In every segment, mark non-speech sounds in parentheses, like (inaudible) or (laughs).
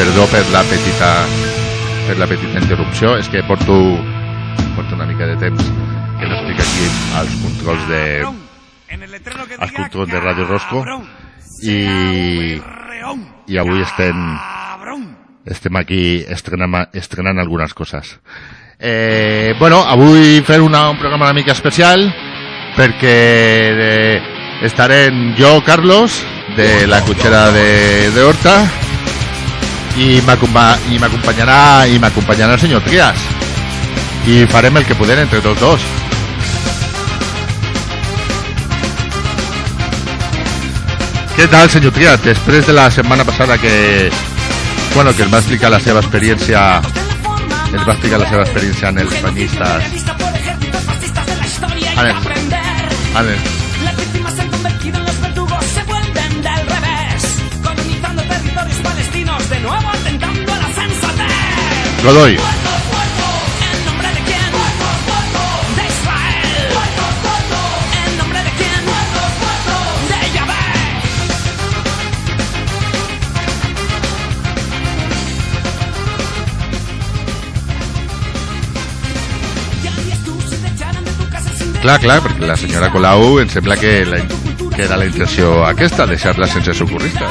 perdó per la petita per la petita interrupció, és que porto porto una mica de temps que no estic aquí als controls de als controls de Ràdio Rosco. I i avui estem estem aquí estrenant, estrenant algunes coses. Eh, bueno, avui fer una, un programa una mica especial perquè eh, estarem jo, Carlos de la cotxera de, de Horta i m'acompanyarà i m'acompanyarà el senyor Trias i farem el que podem entre tots dos Què tal, senyor Trias? Després de la setmana passada que, bueno, que ens va explicar la seva experiència ens va explicar la seva experiència en els banyistes Anem, anem. Las víctimas sin clar, clar, perquè la senyora Colau em sembla que, la, que era la intenció aquesta, deixar-la sense socorrista.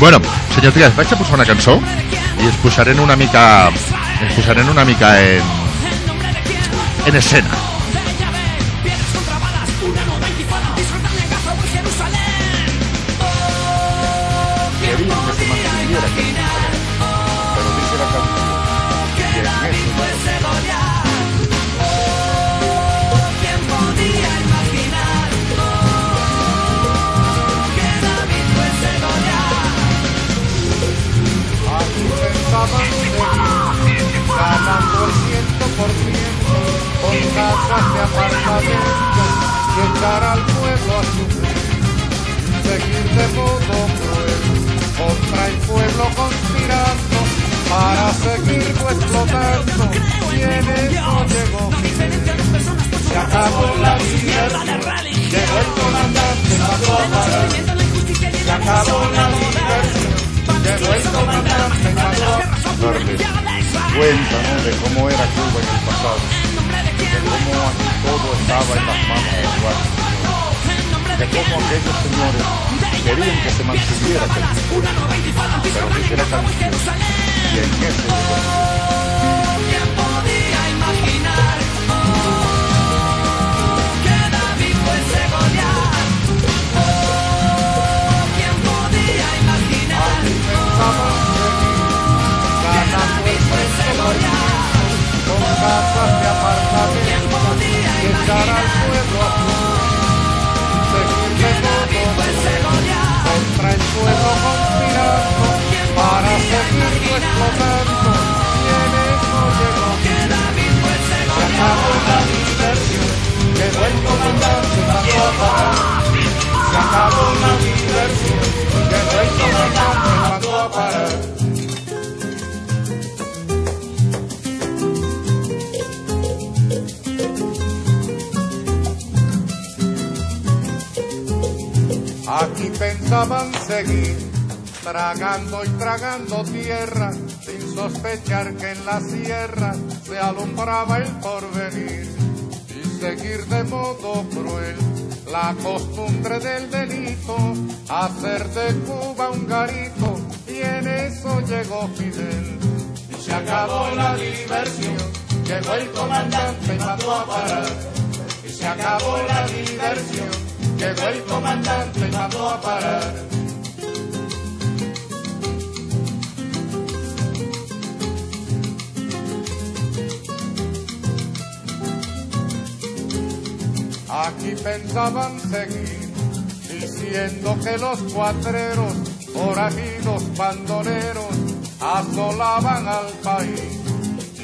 Bueno, senyor Trias, vaig a posar una cançó i posarem una mica es posarem una mica en, en escena. Pensaban seguir tragando y tragando tierra sin sospechar que en la sierra se alumbraba el porvenir y seguir de modo cruel la costumbre del delito, hacer de Cuba un garito y en eso llegó Fidel y se acabó la diversión, llegó el comandante y mandó a parar y se acabó la diversión. Llegó el comandante y mandó a parar. Aquí pensaban seguir, diciendo que los cuatreros, forajidos bandoleros, asolaban al país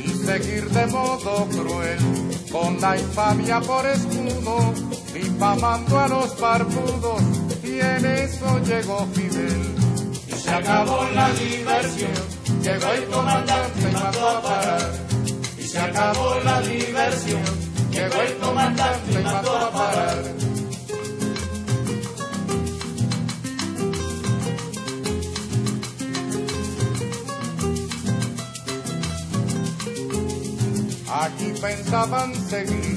y seguir de modo cruel, con la infamia por escudo, difamando a los barbudos, y en eso llegó Fidel. Y se acabó la diversión, llegó el comandante y mandó a parar. Y se acabó la diversión, Llegó el comandante y mandó a parar. Aquí pensaban seguir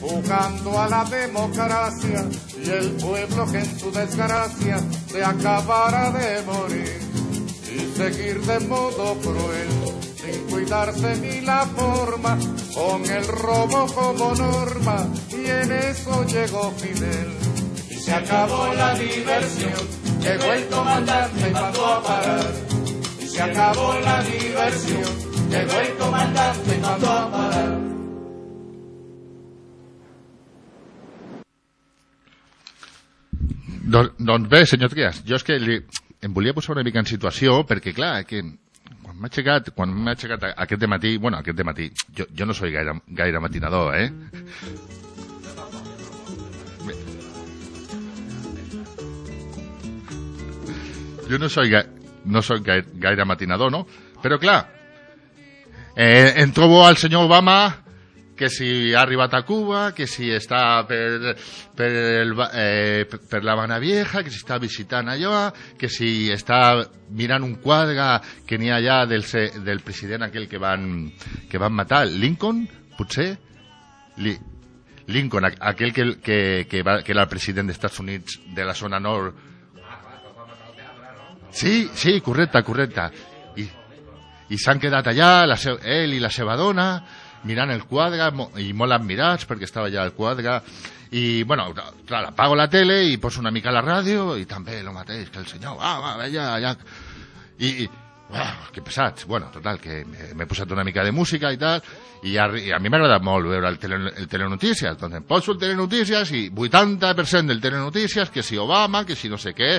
jugando a la democracia y el pueblo que en su desgracia se acabara de morir. Y seguir de modo cruel sin cuidarse ni la forma con el robo como norma y en eso llegó Fidel. Y se acabó la diversión llegó el comandante y mandó a parar. Y se acabó la diversión llegó el comandante y mandó a parar Don, doncs bé, senyor Trias, jo és que li, em volia posar una mica en situació, perquè clar, que quan m'ha aixecat, quan m'ha aixecat aquest matí, bueno, aquest matí, jo, jo no soy gaire, gaire matinador, eh? Jo no soy, no soy gaire, gaire matinador, no? Però clar, eh, em al senyor Obama que si ha arribat a Cuba, que si està per, per, el, eh, per la Habana Vieja, que si està visitant allò, que si està mirant un quadre que n'hi ha allà del, del president aquell que van, que van matar, Lincoln, potser? Li, Lincoln, aqu- aquell que, que, que, va, que era el president dels Estats Units de la zona nord. Sí, sí, correcte, correcte. I, i s'han quedat allà, la seu, ell i la seva dona, mirant el quadre, i molt admirats perquè estava allà el quadre, i, bueno, clar, apago la tele i poso una mica la ràdio, i també el mateix que el senyor, va, va, allà, allà, i, i ah, que pesats, bueno, total, que m'he posat una mica de música i tal, i a, i a mi m'ha agradat molt veure el, tele, el Telenotícies, doncs em poso el Telenotícies i 80% del Telenotícies, que si Obama, que si no sé què,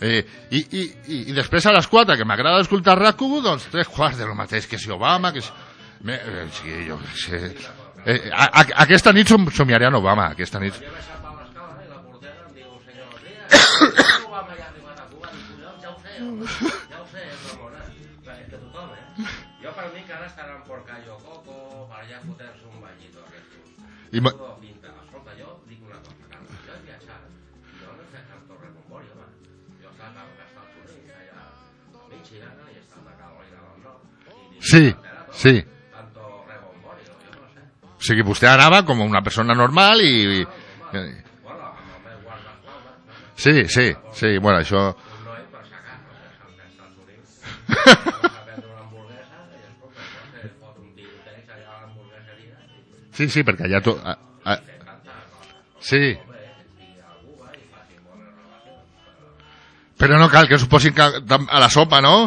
Eh, i, i, a les 4, que m'agrada escoltar RAC1, doncs tres quarts de lo mateix, que si Obama, que si... Me, eh, sí, jo sé... Eh, a, a, aquesta nit som, somiaré en Obama, aquesta nit... Jo a a per mi que ara estaran por Cayo Coco, per allà fotent-se un banyito aquests. I ma- pinta. Escolta, jo dic una cosa, Carles, jo he viatjat, jo no he fet tanto recombori, home. Jo he estat als Estats Units, allà a Michigan, i he estat a Carolina del Sí, "Espera, no? sí. Sí, usted araba como una persona normal y... y sí, sí, sí, bueno, eso... (laughs) Sí, sí, perquè allà... To... A, a... Sí. Però no cal que us posin a la sopa, no?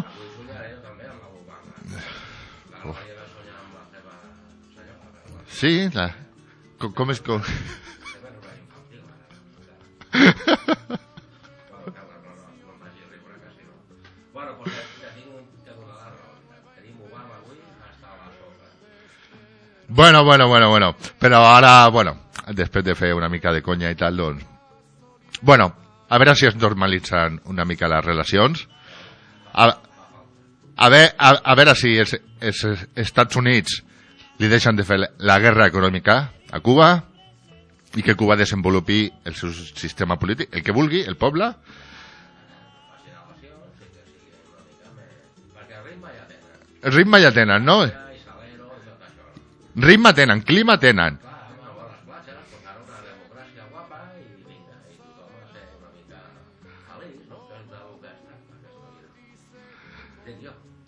Hasta la sopa. Bueno, bueno, bueno, bueno. Però ara, bueno, després de fer una mica de conya i tal, doncs... Bueno, a veure si es normalitzen una mica les relacions. A, a, a, a veure si els, els Estats Units li deixen de fer la guerra econòmica a Cuba i que Cuba desenvolupi el seu sistema polític, el que vulgui, el poble. El ritme ja tenen. No? Ritme tenen, clima tenen.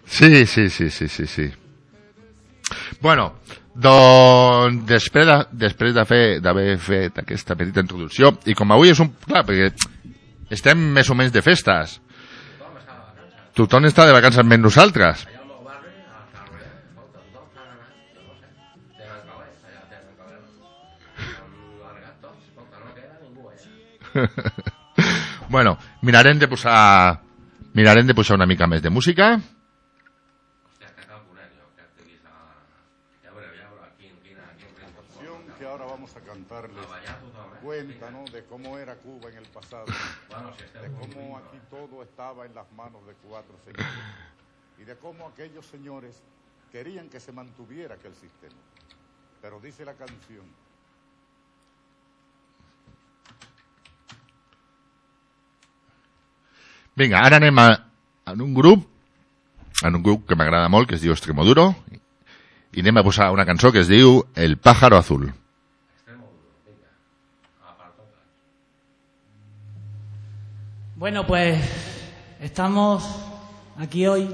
Sí, sí, sí, sí, sí, sí. Bueno, doncs després de, després de fer d'haver fet aquesta petita introducció i com avui és un... Clar, perquè estem més o menys de festes. Tothom està de vacances. Menys nosaltres. (laughs) Bueno, mirarem de posar... Mirarem de posar una mica més de música. Cómo era Cuba en el pasado, de cómo aquí todo estaba en las manos de cuatro señores y de cómo aquellos señores querían que se mantuviera aquel sistema. Pero dice la canción. Vinga, ara anem a, en un grup, en un grup que m'agrada molt, que es diu Extremoduro, i anem a posar una cançó que es diu El pájaro azul. Bueno, pues estamos aquí hoy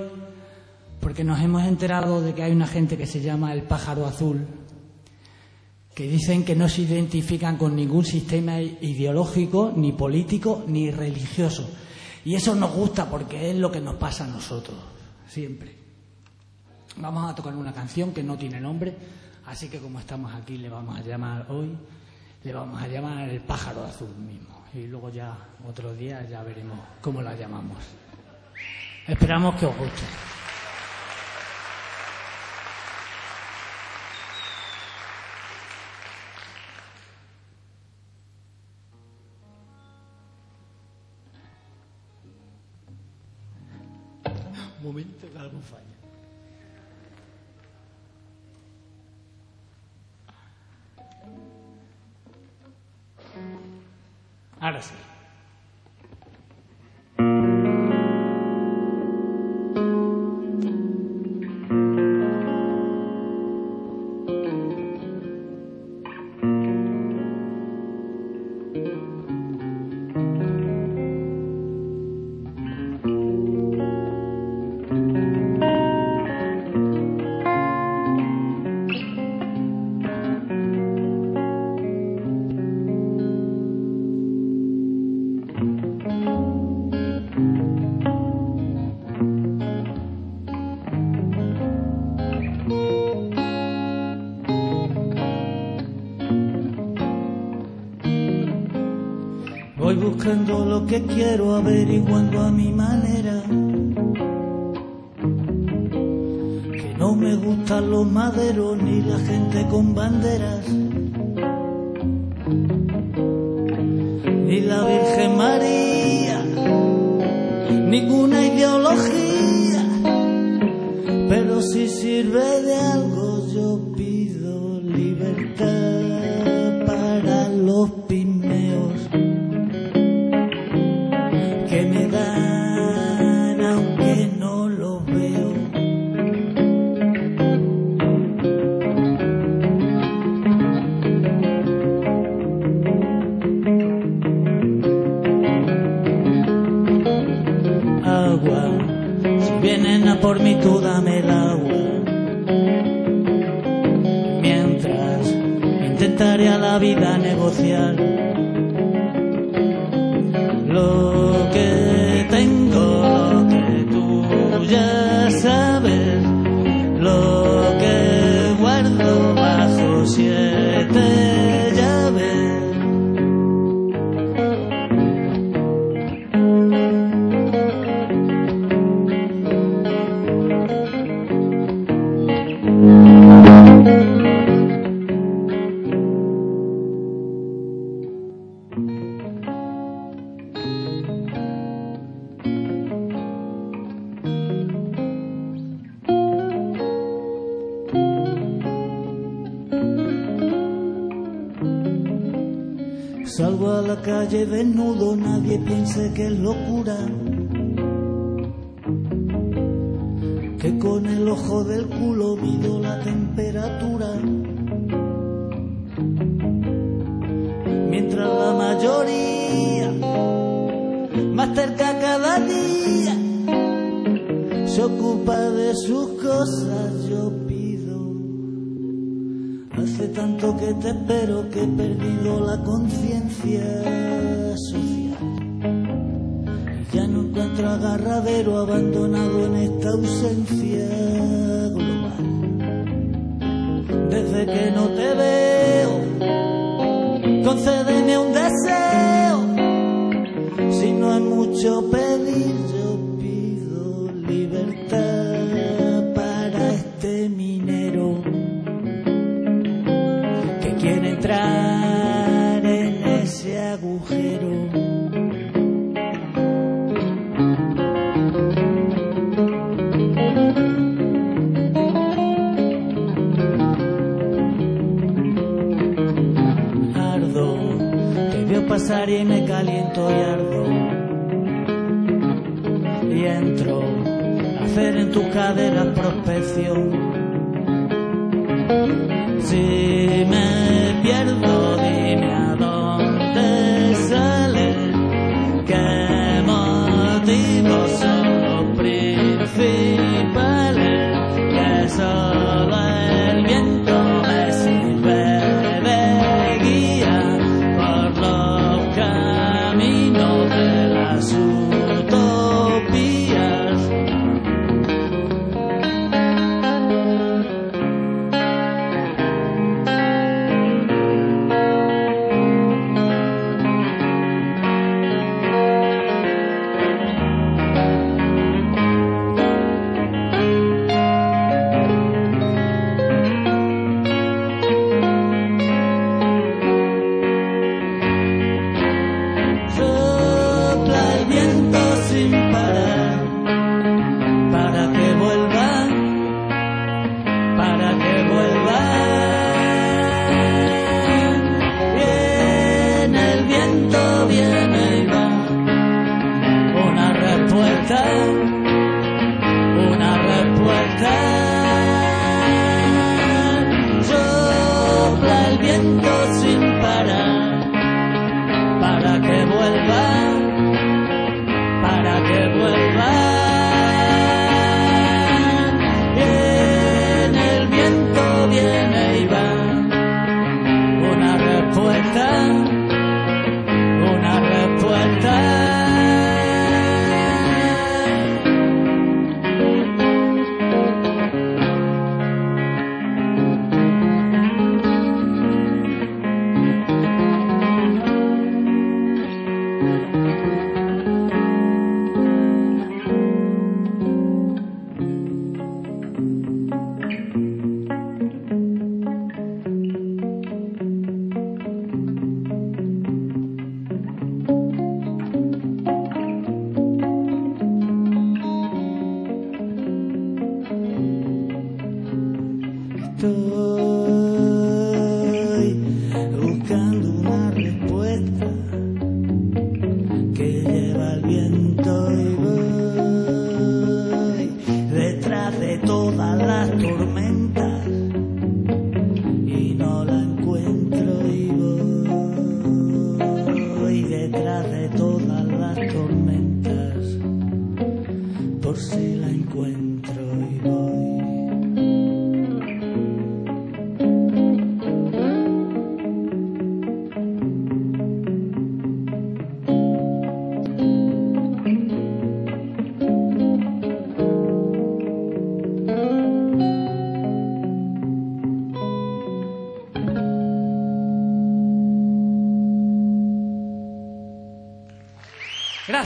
porque nos hemos enterado de que hay una gente que se llama el pájaro azul, que dicen que no se identifican con ningún sistema ideológico, ni político, ni religioso. Y eso nos gusta porque es lo que nos pasa a nosotros, siempre. Vamos a tocar una canción que no tiene nombre, así que como estamos aquí le vamos a llamar hoy, le vamos a llamar el pájaro azul mismo. Y luego ya otro día ya veremos cómo la llamamos. Esperamos que os guste. Un momento que algo falla. Ahora sí. Que quiero, averiguando a mi manera. Que no me gustan los maderos ni la gente con banderas. Ni la Virgen María, ninguna ideología. Pero si sirve de algo,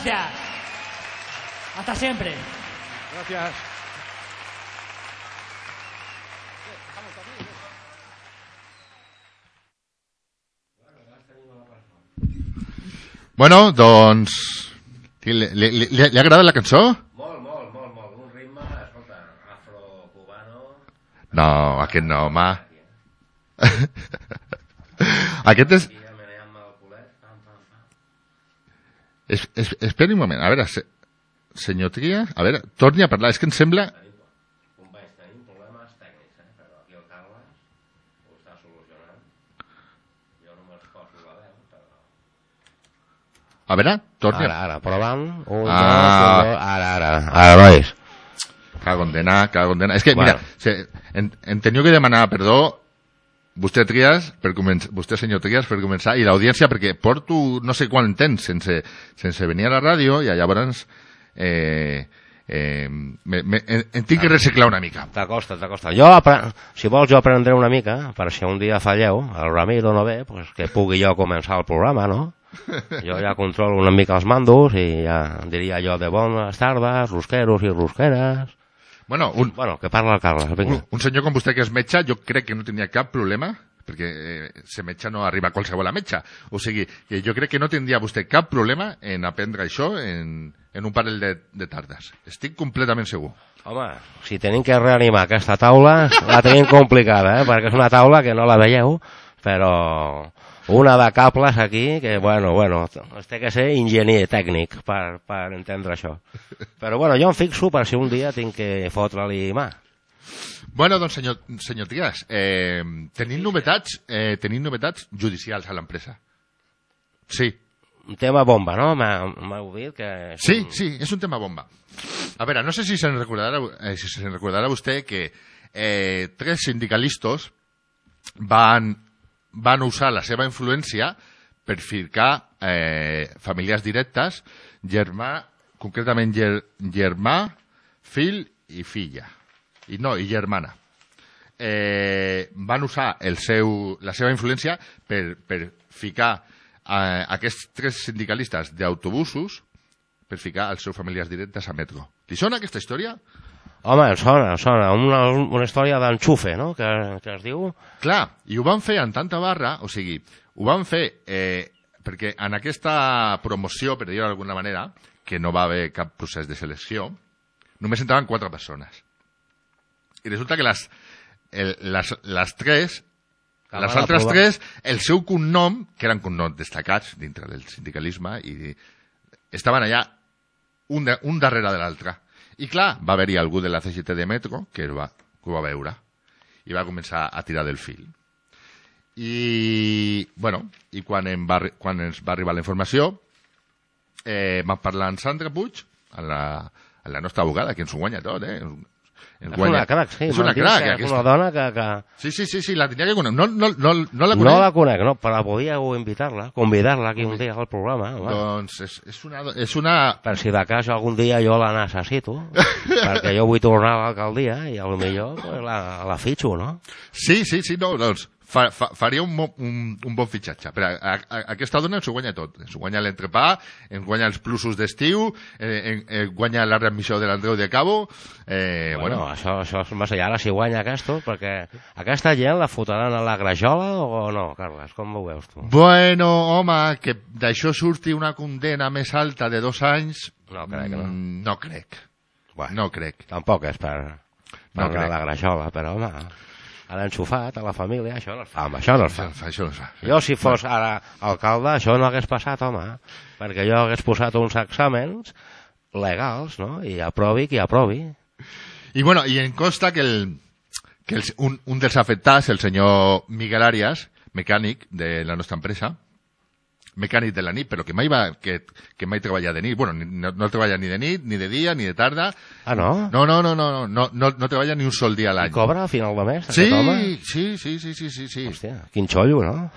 Gracias. Hasta siempre. Gracias. Bueno, doncs... Li, li, li, li ha agradat la cançó? Molt, molt, molt, molt. Un ritme, escolta, afro-cubano... No, aquest no, home. (laughs) aquest és... es, es, esperi un moment, a veure, se, senyor Tria, a veure, torni a parlar, és que em sembla... A veure, torni Ara, ara, provant. Un, Ah. dos, dos. Ara, ara. Ara, nois. Cago en dena, cago en dena. És que, Bueno. mira, se, en, em teniu que demanar perdó vostè Trias, per començar, vostè senyor Trias, per començar, i l'audiència, perquè porto no sé quant temps sense, sense venir a la ràdio, i llavors eh, eh, me, me, em, em tinc que reciclar una mica. T'acosta, t'acosta. Jo, si vols, jo aprendré una mica, per si un dia falleu, el Ramiro no ve, pues, que pugui jo començar el programa, no? (laughs) Jo ja controlo una mica els mandos i ja diria jo de bones tardes, rusqueros i rusqueres. Bueno, un, Bueno, que parla el Carles, un, vinga. un senyor com vostè que és metge, jo crec que no tenia cap problema, perquè eh, ser metge no arriba a qualsevol a metge. O sigui, que jo crec que no tindria vostè cap problema en aprendre això en, en un parell de, de tardes. Estic completament segur. Home, si tenim que reanimar aquesta taula, la tenim complicada, eh? perquè és una taula que no la veieu, però una de cables aquí que, bueno, bueno, es té que ser enginyer tècnic per, per entendre això. Però, bueno, jo em fixo per si un dia tinc que fotre-li mà. Bueno, doncs, senyor, senyor Trias, eh, tenim novetats, eh, tenim novetats judicials a l'empresa. Sí, Un tema bomba, no? M'heu dit que... sí, un- sí, és un tema bomba. A veure, no sé si se'n recordarà, eh, si se'n recordarà vostè que eh, tres sindicalistes van, van usar la seva influència per ficar eh, famílies directes, germà, concretament ger, germà, fill i filla. I no, i germana. Eh, van usar el seu, la seva influència per, per ficar eh, aquests tres sindicalistes d'autobusos per ficar els seus famílies directes a metro. Li sona aquesta història? Home, sona, sona. Una, una història d'enxufe, no?, que, que es diu... Clar, i ho van fer amb tanta barra, o sigui, ho van fer eh, perquè en aquesta promoció, per dir-ho d'alguna manera, que no va haver cap procés de selecció, només entraven quatre persones. I resulta que les, el, les, les tres, Que les altres aprovar. tres, el seu cognom, que eren cognoms destacats dintre del sindicalisme, i estaven allà un, de, un darrere de l'altre. I clar, va haver-hi algú de la CGT de Metro que va, que ho va veure i va començar a tirar del fil. I, bueno, i quan, em va, quan ens va arribar la informació, eh, vam parlar amb Sandra Puig, amb la, amb la nostra abogada, que ens ho guanya tot, eh? Ens És una crac, sí. És una crac, que És aquesta. una dona que... que... Sí, sí, sí, sí, la tenia que conèixer. No, no, no, no la No conec. la conec, no, però podíeu invitar-la, convidar-la aquí un dia al programa, home. Doncs és, és una... És una... Per si de cas algun dia jo la necessito, (laughs) perquè jo vull tornar a l'alcaldia i a lo millor pues, la, la fitxo, no? Sí, sí, sí, no, doncs fa, fa, faria un, mo- un, un bon fitxatge. Però a, a, aquesta dona ens ho guanya tot. Ens ho guanya l'entrepà, ens guanya els plusos d'estiu, eh, en, eh, guanya la readmissió de l'Andreu de Cabo... Eh, Bueno, bueno, això, això és massa. Ara si guanya aquesta, perquè aquesta gent la fotran a la grajola o no, Carles? Com ho veus tu? bueno, home, que d'això surti una condena més alta de dos anys... No crec, no? mm, No crec. Bueno, No crec. Tampoc és per, per No a crec. la grajola, però home, a l'enxufat, a la família, això no es fa, home, això no es fa. Això, això no es fa. Jo, si fos ara alcalde, això no hagués passat, home, perquè jo hagués posat uns exàmens legals, no?, i aprovi qui aprovi. I bueno, i em consta que, el, que el, un, un dels afectats, el senyor Miguel Arias, mecànic de la nostra empresa, mecànic de la nit, però que mai, va, que, que mai treballa de nit. Bueno, no, no treballa ni de nit, ni de dia, ni de tarda. Ah, no? No, no, no, no, no, no, no, treballa ni un sol dia a I l'any. cobra a final de mes, Sí, home? sí, sí, sí, sí, sí, sí. Hòstia, quin xollo, no?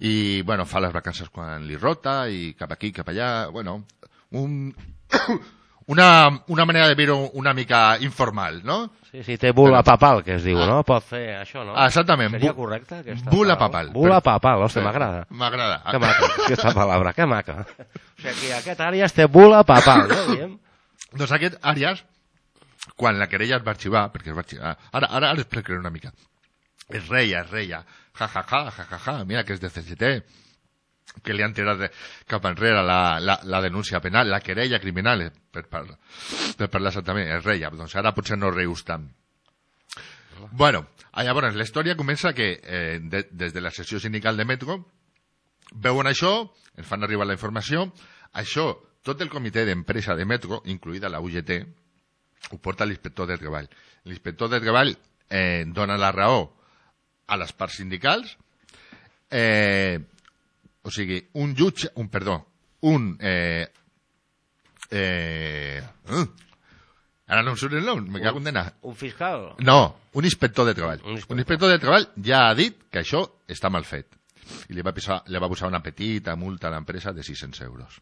I, bueno, fa les vacances quan li rota, i cap aquí, cap allà, bueno, un, (coughs) una, una manera de veure una mica informal, no? Sí, sí, té bula papal, que es diu, no? Pot fer això, no? Ah, exactament. Seria Bu- correcte, aquesta bula papal. Bula papal, hòstia, Sí, m'agrada. M'agrada. Que maca, aquesta palabra, que maca. O sigui, que aquest àrees té bula papal, no? Diem? Doncs aquest Àrias, quan la querella es va arxivar, perquè es va arxivar... Ara, ara, ara explicaré una mica. Es reia, es reia. Ja, ja, ja, ja, ja, ja. Mira que és de CGT que li han tirat cap enrere la, la, la denúncia penal, la querella criminal, eh, per, per, per parlar exactament, es reia. Doncs ara potser no rius tant. Bueno, llavors, la història comença que eh, de, des de la sessió sindical de Metro veuen això, ens fan arribar la informació, això, tot el comitè d'empresa de Metro, incluïda la UGT, ho porta l'inspector de treball. L'inspector de treball eh, dona la raó a les parts sindicals, eh, o sigui, un jutge, un, perdó, un, eh, eh, uh, ara no em surt el nom, me cago en dena. Un fiscal? No, un inspector de treball. Un Un inspector. inspector, de treball ja ha dit que això està mal fet. I li va, posar, li va posar una petita multa a l'empresa de 600 euros.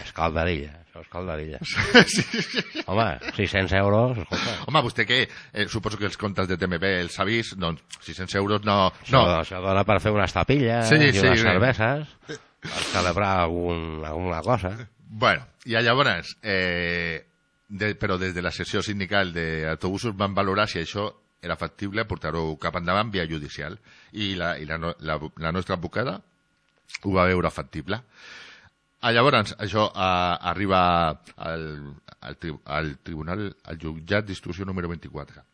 És calderilla, això és calderilla. (laughs) Home, 600 euros, escolta. Home, vostè que eh, suposo que els comptes de TMB els ha vist, doncs 600 euros no... No. no. Això dona per fer unes tapilles Sí, i sí, unes bé. cerveses per celebrar algun, alguna cosa. Bueno, i llavors, eh, de, però des de la sessió sindical d'autobusos van valorar si això era factible portar-ho cap endavant via judicial. I la, i la, la, la nostra advocada ho va veure factible. Ah, llavors, això ah, arriba al, al, tri, al tribunal, al jutjat d'instrucció número 24.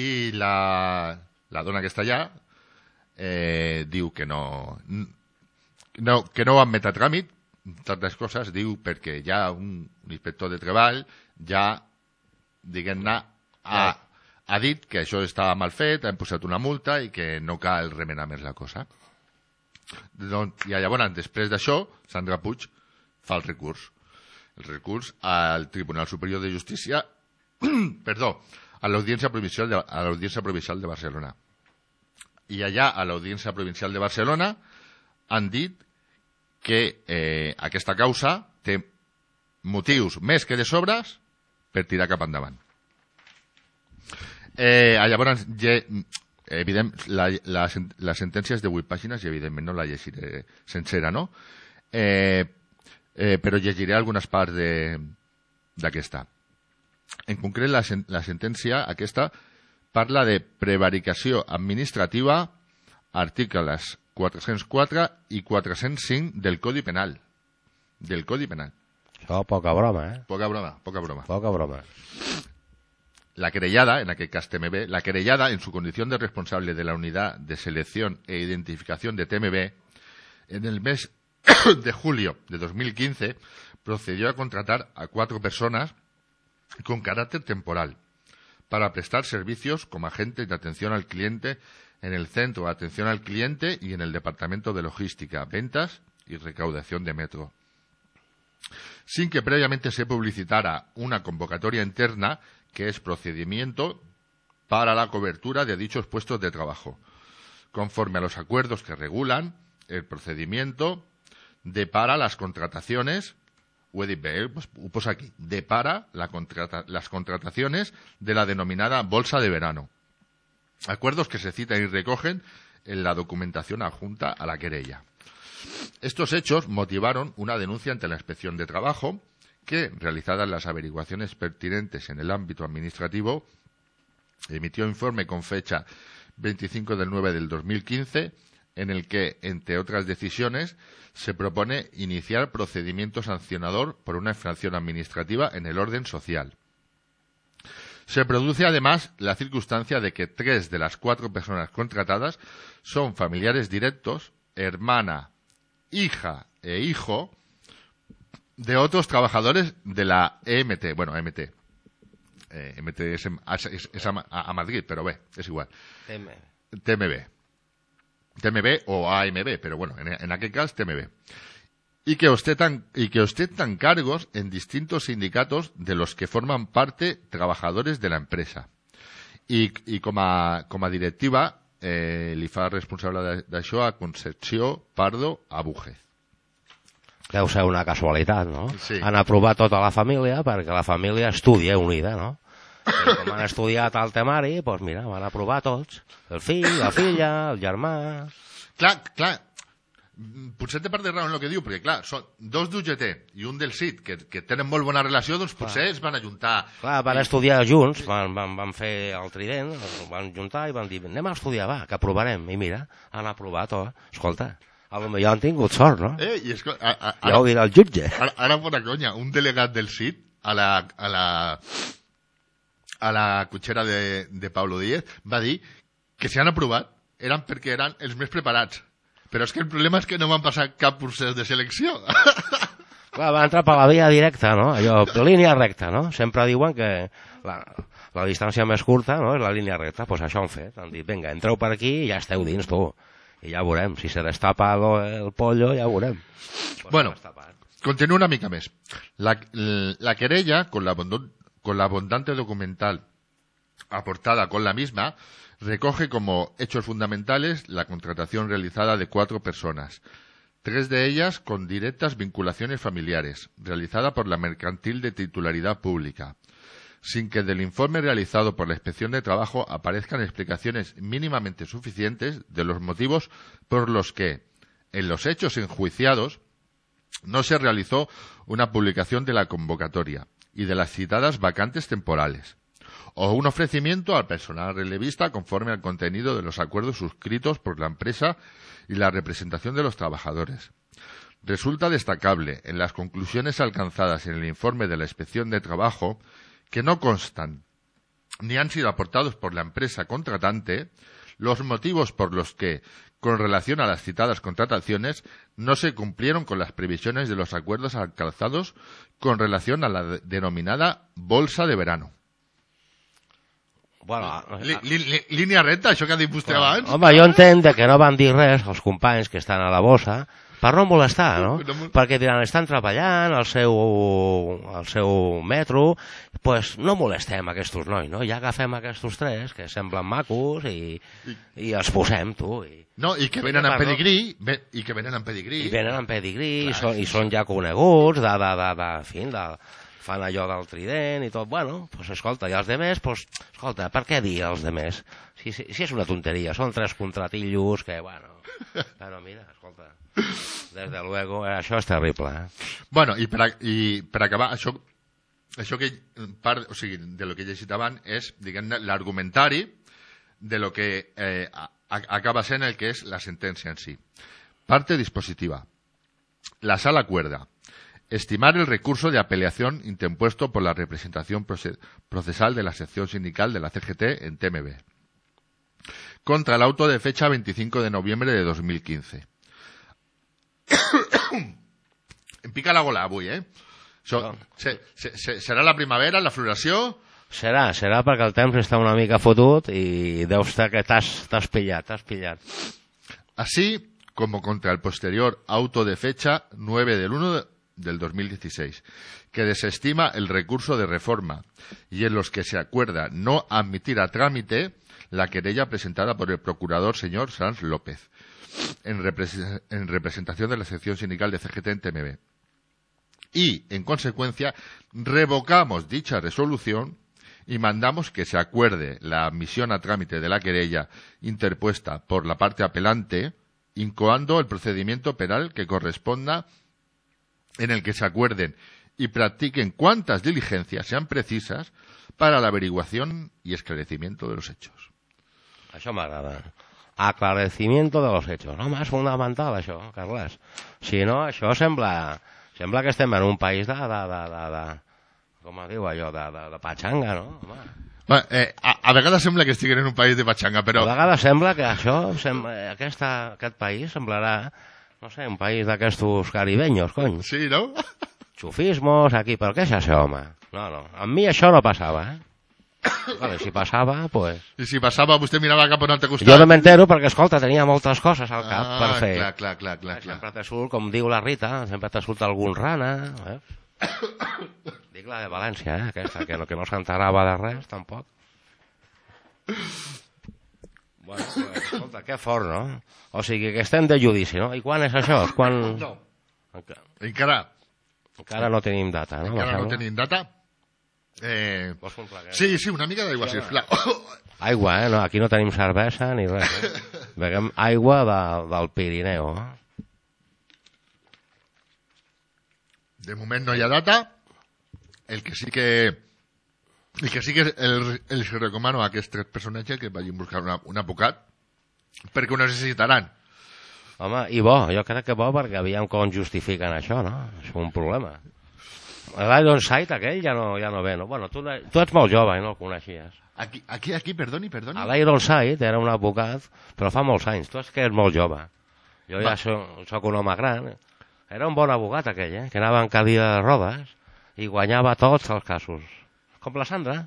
I la, la dona que està allà eh, diu que no, no, que no admet a tràmit tantes coses, diu perquè hi ha un, un inspector de treball ja, diguem-ne, ha, ha dit que això estava mal fet, han posat una multa i que no cal remenar més la cosa. Doncs, I llavors, després d'això, Sandra Puig fa el recurs. El recurs al Tribunal Superior de Justícia, (clears throat) perdó, a l'Audiència Provincial, de, a l'Audiència Provincial de Barcelona. I allà, a l'Audiència Provincial de Barcelona, han dit que eh, aquesta causa té motius més que de sobres per tirar cap endavant. Eh, llavors, evident, la, la, la sentència és de 8 pàgines i evidentment no la llegiré sencera, no? Eh, eh, però llegiré algunes parts d'aquesta. En concret, la, la sentència aquesta parla de prevaricació administrativa, articles 404 i 405 del Codi Penal. Del Codi Penal. Això, poca broma, eh? Poca broma, poca broma. Poca broma. La querellada, en aquel caso TMB, la querellada, en su condición de responsable de la unidad de selección e identificación de TMB, en el mes (coughs) de julio de 2015 procedió a contratar a cuatro personas con carácter temporal para prestar servicios como agentes de atención al cliente en el Centro de Atención al Cliente y en el Departamento de Logística, Ventas y Recaudación de Metro. Sin que previamente se publicitara una convocatoria interna que es procedimiento para la cobertura de dichos puestos de trabajo, conforme a los acuerdos que regulan el procedimiento de para las contrataciones, pues, posa aquí, de para la contrata- las contrataciones de la denominada bolsa de verano. Acuerdos que se citan y recogen en la documentación adjunta a la querella. Estos hechos motivaron una denuncia ante la Inspección de Trabajo que, realizadas las averiguaciones pertinentes en el ámbito administrativo, emitió informe con fecha 25 del 9 del 2015 en el que, entre otras decisiones, se propone iniciar procedimiento sancionador por una infracción administrativa en el orden social. Se produce además la circunstancia de que tres de las cuatro personas contratadas son familiares directos, hermana, hija e hijo de otros trabajadores de la EMT. Bueno, EMT. Eh, MT es, es- es a, a Madrid, pero ve, es igual. Teme. TMB. TMB o AMB, pero bueno, en, en aquel caso TMB. Y que, ostentan, y que ostentan cargos en distintos sindicatos de los que forman parte trabajadores de la empresa. I, i com, a, com a directiva eh, fa responsable de- d'això a Concepció Pardo Abújez. Deu ser una casualitat, no? Sí. Han aprovat tota la família perquè la família estudia unida, no? I com han estudiat el temari, doncs mira, van aprovar tots. El fill, la filla, el germà... Clar, clar, potser té part de raó en el que diu, perquè clar, són dos d'UGT i un del CIT que, que tenen molt bona relació, doncs potser es van ajuntar Clar, van estudiar junts, van, van, van fer el trident, van juntar i van dir, anem a estudiar, va, que aprovarem. I mira, han aprovat, oh. escolta, a lo millor han tingut sort, no? Eh, i és que, a, a, Ja ho dirà el jutge. Ara, ara fora conya, un delegat del CIT a la, a la, a la cotxera de, de Pablo Díez va dir que si han aprovat eren perquè eren els més preparats. Però és que el problema és que no van passar cap procés de selecció. (laughs) Clar, va entrar per la via directa, no? Allò, línia recta, no? Sempre diuen que la, la distància més curta no? és la línia recta. Doncs pues això han fet. Han dit, vinga, entreu per aquí i ja esteu dins, tu. I ja veurem. Si se destapa el pollo, ja veurem. Pues Bueno. Continúo una mica més. La, la querella, con la, con la abundante documental aportada con la misma, recoge como hechos fundamentales la contratación realizada de cuatro personas, tres de ellas con directas vinculaciones familiares, realizada por la mercantil de titularidad pública, sin que del informe realizado por la Inspección de Trabajo aparezcan explicaciones mínimamente suficientes de los motivos por los que, en los hechos enjuiciados, no se realizó una publicación de la convocatoria y de las citadas vacantes temporales, o un ofrecimiento al personal relevista conforme al contenido de los acuerdos suscritos por la empresa y la representación de los trabajadores. Resulta destacable en las conclusiones alcanzadas en el informe de la Inspección de Trabajo que no constan ni han sido aportados por la empresa contratante los motivos por los que, con relación a las citadas contrataciones, no se cumplieron con las previsiones de los acuerdos alcanzados con relación a la de- denominada bolsa de verano. Bueno, Li, li, li, línia recta, això que ha dit vostè abans? Home, jo entenc de que no van dir res companys que estan a la bossa per no molestar, no? No Perquè diran, estan treballant al seu, al seu metro, pues no molestem aquests nois, no? Ja agafem aquests tres que semblen macos i, i els posem, tu. I, No, i que venen amb pedigrí, ve, i que venen amb pedigrí. i venen amb pedigrí, i Clar, són, sí, i són ja coneguts, de, de, de, de, en fi, de, fan allò del trident i tot, bueno, pues escolta, i els demés, pues, escolta, per què dir els demés? Si, si, si és una tonteria, són tres contratillos que, bueno, (laughs) però mira, escolta, des de luego, eh, això és terrible, eh? Bueno, i per, a, i acabar, això, això que part, o sigui, de lo que he llegit abans és, diguem-ne, de lo que eh, acaba sent el que és la sentència en si. Parte dispositiva. La sala acuerda estimar el recurso de apelación interpuesto por la representación proce- procesal de la sección sindical de la CGT en TMB contra el auto de fecha 25 de noviembre de 2015. (coughs) em pica la gola avui, eh? So, se, se, se, serà la primavera, la floració... Serà, serà perquè el temps està una mica fotut i deu estar que t'has t'has pillat, t'has pillat. así como contra el posterior auto de fecha 9 del 1 de- del 2016, que desestima el recurso de reforma y en los que se acuerda no admitir a trámite la querella presentada por el procurador señor Sanz López en, repres- en representación de la sección sindical de CGT en TMB. Y, en consecuencia, revocamos dicha resolución y mandamos que se acuerde la admisión a trámite de la querella interpuesta por la parte apelante, incoando el procedimiento penal que corresponda en el que se acuerden y practiquen cuantas diligencias sean precisas para la averiguación y esclarecimiento de los hechos. Aclarecimiento de los hechos. No, és fundamental, això, Carles. Si no, això sembla... Sembla que estem en un país de... de, de, de, de com es diu allò? De, de, de patxanga, no? Home. Bueno, eh, a, a vegades sembla que estiguin en un país de pachanga, però... A vegades sembla que això, sem aquesta, aquest país semblarà, no sé, un país d'aquestos caribenyos, cony. Sí, no? Xufismos, aquí, però què és això, home? No, no, amb mi això no passava, eh? Vale, si passava, pues... I si passava, vostè mirava cap a un altre costat. Jo no m'entero perquè, escolta, tenia moltes coses al cap ah, per fer. clar, clar, clar, clar, clar. Sempre te surt, com diu la Rita, sempre te surt algun rana, eh? (coughs) Dic la de València, eh? Aquesta, que no, que no s'enterava de res, tampoc. Bueno, pues, escolta, que fort, no? O sigui, que estem de judici, no? I quan és això? Quan... No, Enca- encara, Encara no tenim data, no? encara no tenim data. Eh, Vols un sí, sí, una mica d'aigua, sisplau. (laughs) Aigua, eh? No, aquí no tenim cervesa ni res. Eh? (laughs) Beguem aigua de, del Pirineu. Eh? De moment no hi ha data. El que sí que... El que sí que el, els recomano a aquests tres personatges que vagin a buscar una, un advocat perquè ho necessitaran. Home, i bo, jo crec que bo perquè aviam com justifiquen això, no? És un problema. L'Ironside aquell ja no, ja no ve, no? Bueno, tu, tu ets molt jove i no el coneixies. Aquí, aquí, aquí, perdoni, perdoni. L'Ironside era un advocat, però fa molts anys. Tu és que ets molt jove. Jo ja Va. soc, soc un home gran. Era un bon advocat aquell, eh? Que anava en cadira de rodes i guanyava tots els casos. Com la Sandra.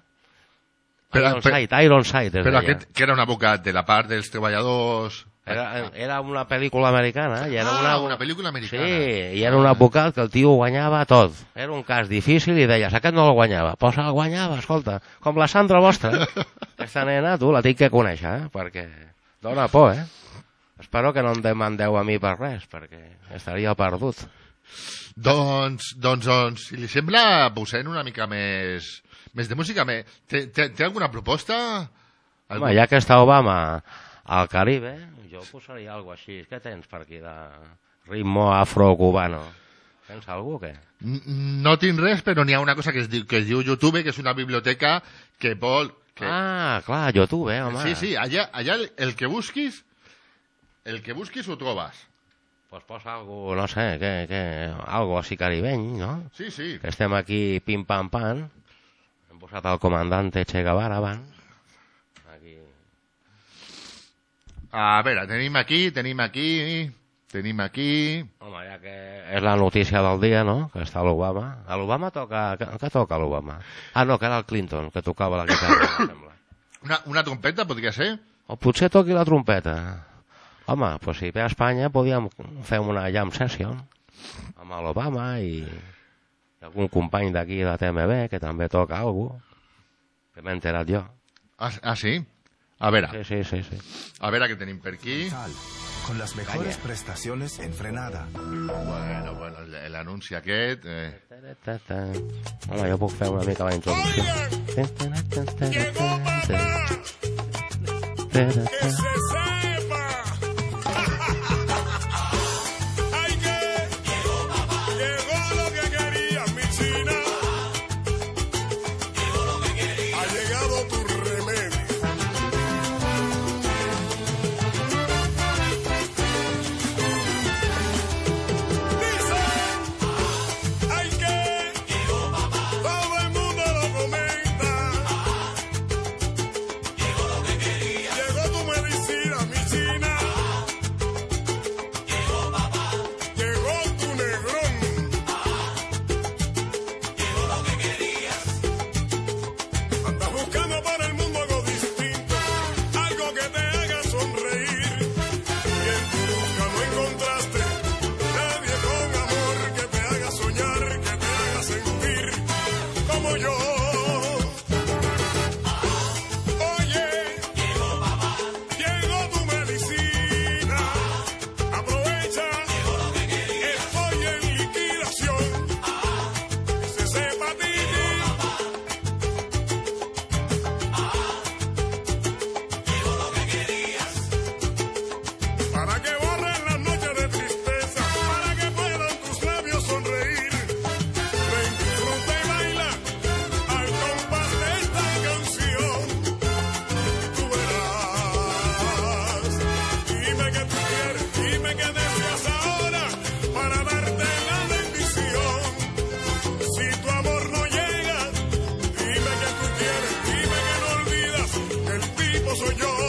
Però- Ironside, Ironside es Però deia. aquest, que era un advocat de la part dels treballadors... Era, era una pel·lícula americana. I era Ah, una, una pel·lícula americana. Sí, i era un advocat que el tio guanyava tot. Era un cas difícil i deies, aquest no el guanyava. Pues el guanyava, escolta, com la Sandra vostra. (laughs) Aquesta nena, tu, la tinc que conèixer, eh? perquè dona por, eh? Espero que no em demandeu a mi per res, perquè estaria perdut. Doncs, doncs, doncs, si li sembla, posem una mica més, més de música. Més. Té, té, té alguna proposta? Home, ja que està Obama al Caribe, jo posaria alguna així. Què tens per aquí de ritmo afro-cubano? Tens algú o què? No tinc res, però n'hi ha una cosa que es, diu, que es diu YouTube, que és una biblioteca que vol... Que... Ah, clar, YouTube, eh, home. sí, sí, allà, allà el, que busquis, el que busquis ho trobes. Pues posa algo, no sé, que, que, algo així caribeny, no? Sí, sí. Que estem aquí pim-pam-pam. Hem posat el comandante Che Guevara abans. Aquí. A veure, tenim aquí, tenim aquí, tenim aquí... Home, ja que és la notícia del dia, no?, que està l'Obama. A l'Obama toca... Què, què toca l'Obama? Ah, no, que era el Clinton, que tocava la guitarra, em sembla. Una, una trompeta podria ser? O potser toqui la trompeta. Home, pues si ve a Espanya podíem fer una jam session amb l'Obama i, i algun company d'aquí de TMB que també toca alguna que m'he enterat jo. Ah, ah, sí? A veure, Sí, sí, sí, sí. a veure què tenim per aquí. Con las mejores prestaciones en frenada. Bueno, bueno, el- l'anunci aquest... Eh, Home, jo puc fer una mica la introducció. Que se sepa. Soy yo.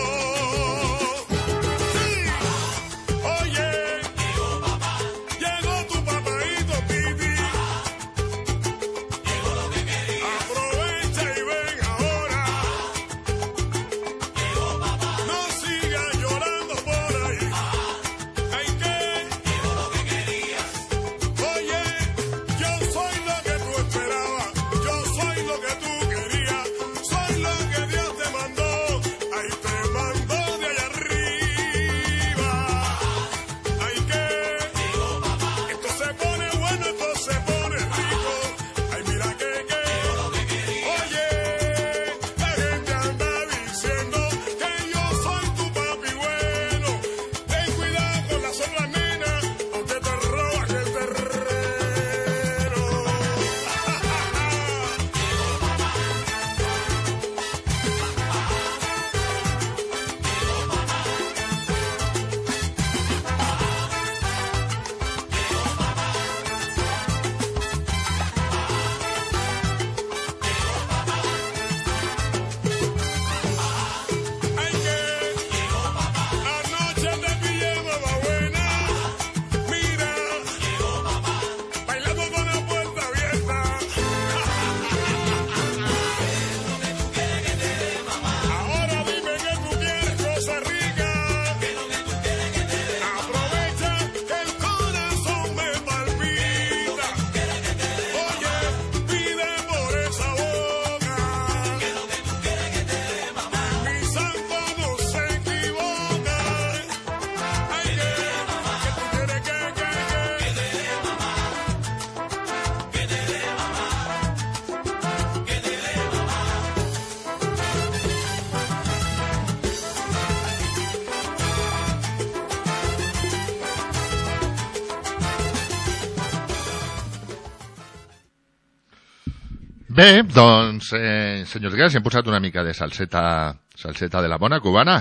Bé, doncs, eh, senyors Gas, hem posat una mica de salseta, salseta de la bona cubana.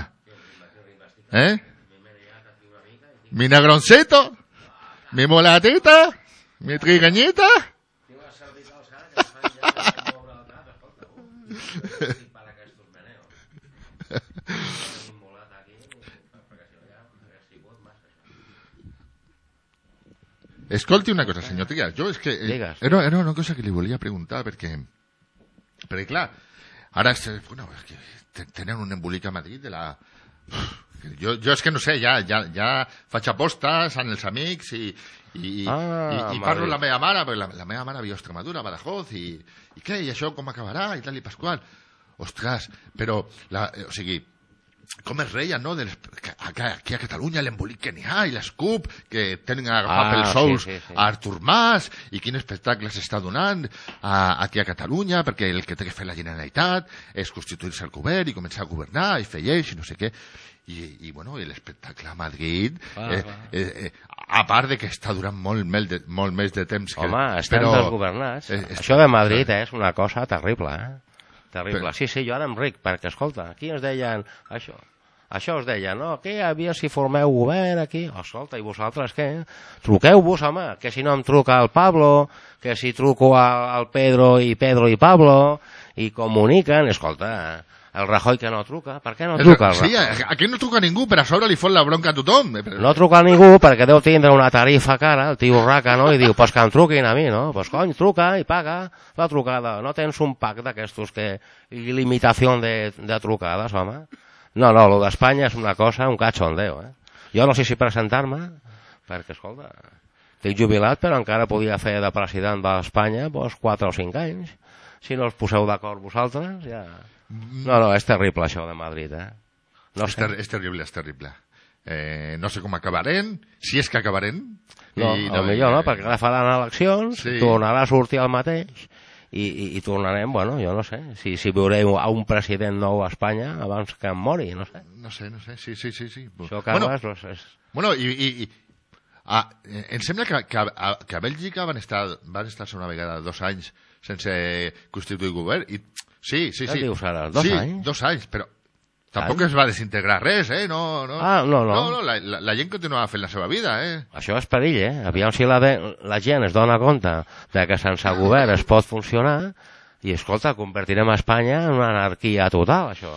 Eh? Mi negroncito, mi molatita, mi trigueñita. (laughs) Escolti una cosa, senyor Trias, jo és que... eh, Digues. Era, era una cosa que li volia preguntar, perquè... Perquè, clar, ara és, eh, bueno, és que te- tenen un embolic a Madrid de la... Jo, jo és que no sé, ja, ja, ja faig apostes amb els amics i, i, Ah, i, i parlo Madrid. amb la meva mare, perquè la, la meva mare viu a Extremadura, a Badajoz, i, i què, i això com acabarà, i tal i pasqual. Ostres, però, la, eh, o sigui, com es reia, no? De les, que, aquí, a Catalunya l'embolic que n'hi ha i l'escup que tenen agafat Ah, pels sí, sous sí, sí. a Artur Mas i quin espectacle s'està donant a, aquí a Catalunya perquè el que té que fer la Generalitat és constituir-se al govern i començar a governar i fer lleis i no sé què i, i bueno, i l'espectacle a Madrid Ah, eh, eh, eh, a part de que està durant molt, mel de, molt més de temps que... Home, estem desgovernats. Eh, Això de Madrid és una cosa terrible, eh? Terrible. Però- Sí, sí, jo ara em ric, perquè, escolta, aquí ens deien això. Això us deia, no? Aquí hi havia si formeu govern, aquí. Oh, escolta, i vosaltres què? Truqueu-vos, home, que si no em truca el Pablo, que si truco al, al Pedro i Pedro i Pablo, i comuniquen, escolta, el Rajoy que no truca, per què no truca el Rajoy? Sí, a- aquí no truca ningú, per a sobre li fot la bronca a tothom. eh, però- No truca ningú perquè deu tindre una tarifa cara, el tio raca, no? I diu, pues que em truquin a mi, no? Pues cony, truca i paga la trucada. No tens un pack d'aquestos que... limitació de, de trucades, home. No, no, lo d'Espanya és una cosa, un cachondeo, eh? Jo no sé si presentar-me, perquè, escolta, estic jubilat, però encara podia fer de president d'Espanya, doncs, 4 o 5 anys. Si no us poseu d'acord vosaltres, ja... No, no, és terrible això de Madrid, eh? No és, sé. ter és terrible, és terrible. Eh, no sé com acabarem, si és que acabarem. No, I no, millor no, eh, perquè ara faran eleccions, Sí. tornarà a sortir el mateix i, i, i tornarem, bueno, jo no sé, si, si veureu a un president nou a Espanya abans que em mori, no sé. No sé, no sé, sí, sí, sí. sí. Això que bueno, és, és... bueno, i, i, i ah, em sembla que, que, a, que a Bèlgica van estar, van estar una vegada dos anys sense constituir govern i sí, sí, Què sí. dius ara, dos sí, anys? dos anys, però tampoc es va desintegrar res, eh? No, no. Ah, no, no. no, no la, la, la gent continuava fent la seva vida, eh? Això és perill, eh? Aviam si la, la gent es dona compte de que sense govern es pot funcionar i, escolta, convertirem Espanya en una anarquia total, això.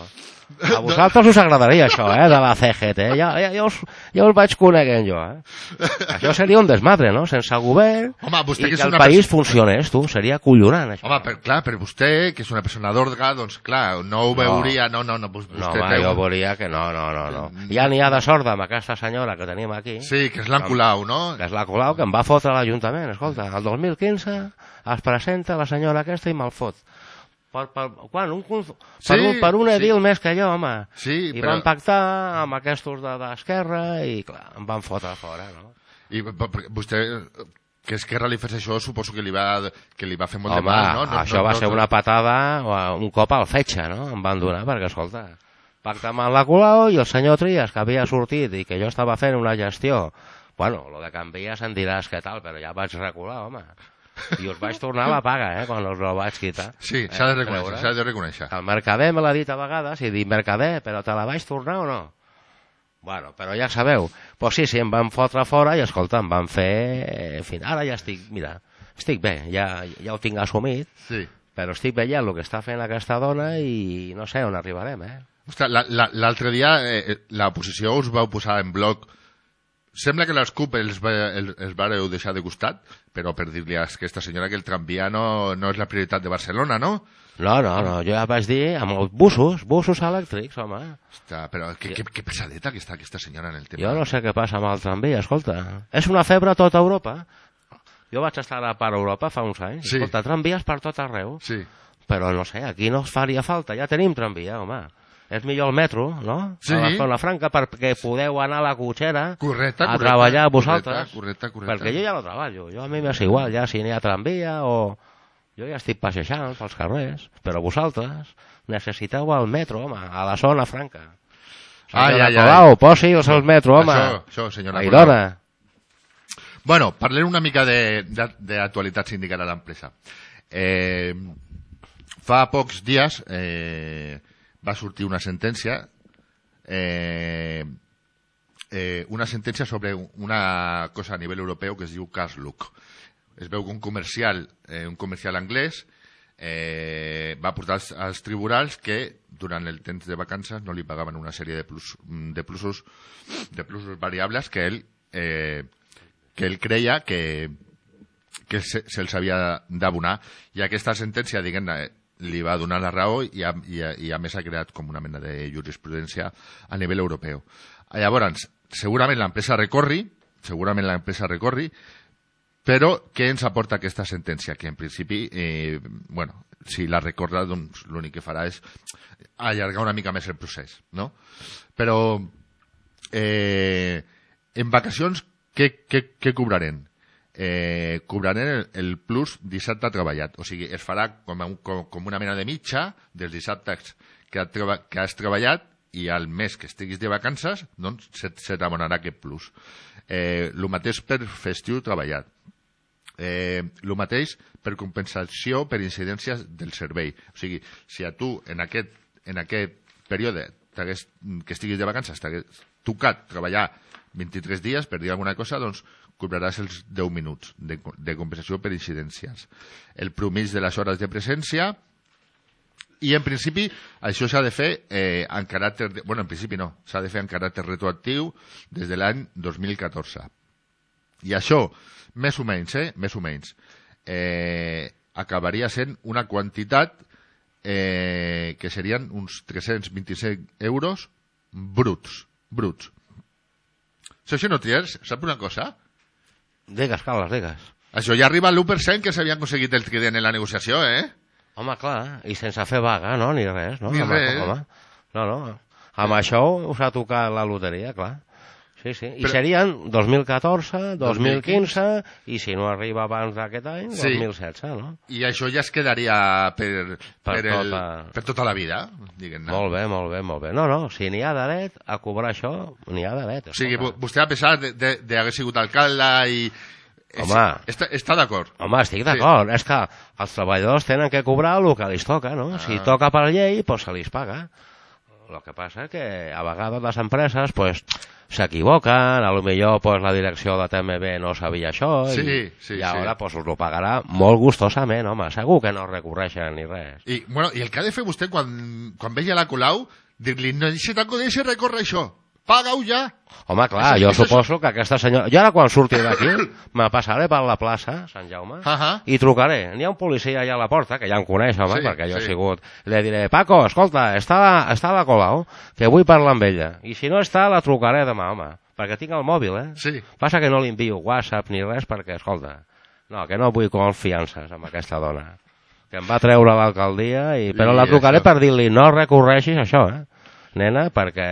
A vosaltres us agradaria això, eh, de la CGT. Ja, ja, ja, us, ja us vaig coneguent jo, eh. Això seria un desmadre, no? Sense govern Home, vostè i que que el una país perso- funcionés, tu. Seria collonant, això. Home, per, clar, per vostè, que és una persona d'ordre, doncs clar, no ho No. veuria, no, no, no, No, vostè va, veu- jo volia que no, no, no, no. Ja n'hi ha de sorda amb aquesta senyora que tenim aquí. Sí, que és l'Ancolau, no? que és la Colau que em va fotre a l'Ajuntament. Escolta, el 2015 es presenta la senyora aquesta i me'l fot. Per, per, quan? Un, per, Sí, un, per un sí. edil més que jo, home. Sí, I però- van pactar amb aquestos de- d'Esquerra i, clar, em van fotre fora, no? I vostè, que Esquerra li fes això, suposo que li va, que li va fer molt Home, de mal, no? no això no, va no, ser no. una patada, o un cop al fetge, no? Em van donar, perquè, escolta, pacta amb la Colau i el senyor Trias, que havia sortit i que jo estava fent una gestió Bueno, lo de canvies em diràs què tal, però ja vaig recular, home. I us vaig tornar la paga, eh, quan us la vaig quitar. Sí, s'ha de Eh, reconèixer, s'ha de reconèixer. El mercader me l'ha dit a vegades i dic, mercader, però te la vaig tornar o no? Bueno, però ja sabeu. Pues sí, sí, em van fotre fora i, escolta, em van fer... En fi, ara ja estic, mira, estic bé, ja, ja ho tinc assumit, Sí. però estic veient el que està fent aquesta dona i no sé on arribarem, eh? Ostres, la- la- l'altre dia eh, l'oposició us vau posar en bloc Sembla que les CUP els, va, els, els vareu deixar de costat, però per dir-li a aquesta senyora que el tramvia no, no és la prioritat de Barcelona, no? No, no, no, jo ja vaig dir amb els busos, busos elèctrics, home. Ostres, però que, que, que pesadeta que està aquesta senyora en el tema. Jo no sé què passa amb el tramvia, escolta. És una febre a tota Europa. Jo vaig estar a per Europa fa uns anys. Sí. Escolta, tramvies per tot arreu. Sí. Però no sé, aquí no es faria falta. Ja tenim tramvia, home. És millor el metro, no? Sí. A la zona franca perquè podeu anar a la cotxera Correcte, a correcte, treballar correcte, vosaltres. correcte, correcte. Perquè jo ja no treballo. Jo a mi m'és igual, ja si n'hi ha tramvia o... Jo ja estic passejant pels carrers. Però vosaltres necessiteu el metro, home, a la zona franca. Ai, Senyora ai, ai. Colau, posi'ls al metro, home. Això, això, senyora Ai, dona. Bueno, parlem una mica de- de- d'actualitat sindical a l'empresa. Eh, fa pocs dies eh, va sortir una sentència eh, eh, una sentència sobre una cosa a nivell europeu que es diu Caslook. Es veu que un comercial, eh, un comercial anglès eh, va portar als, als tribunals que durant el temps de vacances no li pagaven una sèrie de, plus, de plusos de plusos variables que ell eh, que ell creia que, que se, se'ls havia d'abonar i aquesta sentència, diguem-ne, li va donar la raó i a, i, a, i a més ha creat com una mena de jurisprudència a nivell europeu. Llavors, segurament l'empresa recorri, segurament l'empresa recorri, però què ens aporta aquesta sentència? Que en principi, eh, bueno, si la recorda, doncs l'únic que farà és allargar una mica més el procés, no? Però eh, en vacacions què, què, què cobrarem? Eh, cobrarem el, el plus dissabte treballat. O sigui, es farà com, un, com, com una mena de mitja dels dissabtes que, treba, que has treballat i al mes que estiguis de vacances, doncs se, se t'abonarà aquest plus. Eh, el mateix per festiu treballat. Eh, el mateix per compensació per incidències del servei. O sigui, si a tu en aquest, en aquest període que estiguis de vacances t'hagués tocat treballar 23 dies, per dir alguna cosa, doncs cobraràs els 10 minuts de, de compensació per incidències. El promís de les hores de presència i en principi això s'ha de fer eh, en caràcter... De, bueno, en principi no, s'ha de fer en caràcter retroactiu des de l'any 2014. I això, més o menys, eh, més o menys, eh, acabaria sent una quantitat eh, que serien uns 325 euros bruts. Bruts. Sergio Notriers, sap una cosa? Digues, Carles, digues. Això ja arriba al 1% que s'havia aconseguit el trident en la negociació, eh? Home, clar, i sense fer vaga, no? Ni res, no? Ni home, res. Home. No, no. Amb això us ha tocat la loteria, clar. Sí, sí. I Però- serien 2014, 2015, i si no arriba abans d'aquest any, Sí. 2016, no? I això ja es quedaria per, Per per, el, tota- per tota la vida, diguem-ne. Molt bé, molt bé, molt bé. No, no, si n'hi ha de dret a cobrar això, n'hi ha de dret. O sigui, vostè, a pesar de- de- d'haver sigut alcalde i... Home. Està, està d'acord. Home, estic d'acord. És que els treballadors tenen que cobrar el que els toca, no? Ah. Si toca per llei, doncs se li paga. El que passa que a vegades les empreses pues, s'equivoquen, a lo millor pues, la direcció de TMB no sabia això Sí, i, sí, i ara sí. pues, us ho pagarà molt gustosament, home. Segur que no recorreixen ni res. I, bueno, I el que ha de fer vostè quan, quan vegi a la Colau, dir-li, no se t'acudeixi recórrer això. Paga-ho ja. Home, clar, Això- jo suposo que aquesta senyora... Jo ara quan surti d'aquí, me passaré per la plaça, Sant Jaume, Ahà. i trucaré. N'hi ha un policia allà a la porta, que ja em coneix, home, Sí, perquè jo he sí. sigut... Le diré, Paco, escolta, està, a- està la Colau, que vull parlar amb ella. I si no està, la trucaré demà, home, perquè tinc el mòbil, eh? Sí. Passa que no li envio WhatsApp ni res, perquè, escolta, no, que no vull confiances amb aquesta dona que em va treure l'alcaldia, i... però I la trucaré això. per dir-li no recorreixis això, eh? nena, perquè,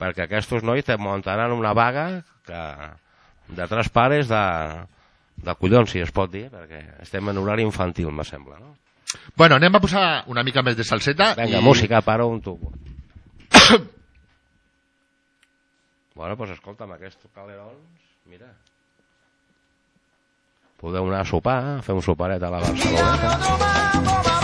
perquè aquests nois te muntaran una vaga que, de tres pares de, de collons, si es pot dir, perquè estem en horari infantil, me sembla. No? Bueno, anem a posar una mica més de salseta. Vinga, i... música, para un tubo. bueno, pues escolta'm, aquests calerons, mira. Podeu anar a sopar, fer un soparet a la Barcelona.